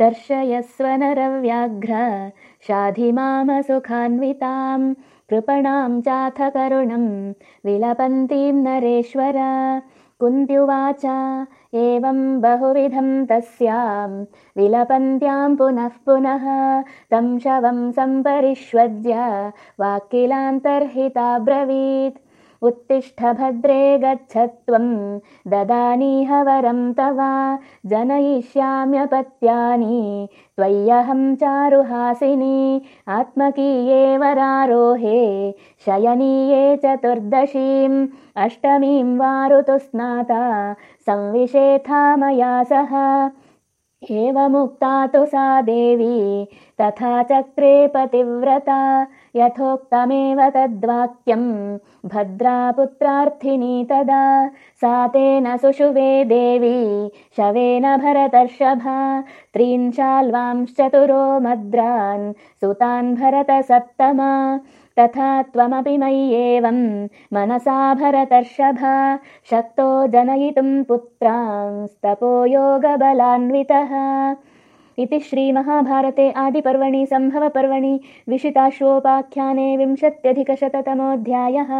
दर्शयस्व नरव्याघ्र शाधिमामसुखान्वितां कृपणां चाथ करुणं विलपन्तीं नरेश्वर। कुन्त्युवाच एवं बहुविधं तस्यां विलपन्त्यां पुनः पुनः तं शवं सम्परिष्वज्य वाक्किलान्तर्हिताब्रवीत् उत्तिष्ठ भद्रे गच्छ त्वं ददानीह वरं तव। जनयिष्याम्यपत्यानि त्वय्यहं चारुहासिनी आत्मकीये वरारोहे शयनीये चतुर्दशीम् अष्टमीं वारुतु स्नाता संविशेथा मया सह एवमुक्ता तु सा देवी तथा चक्रे पतिव्रता यथोक्तमेव तद्वाक्यं भद्रा पुत्रार्थिनी तदा सा तेन सुषुवे देवी शवेन भरतर्षभा त्रींशाल्वांश्चतुरो मद्रान् सुतान् भरतसप्तमा तथा त्वमपि मय्येवं मनसा भरतर्षभा शक्तो जनयितुं पुत्रांस्तपो योगबलान्वितः। इति श्रीमहाभारते आदिपर्वणि सम्भवपर्वणि विशिताश्वोपाख्याने विंशत्यधिकशततमोऽध्यायः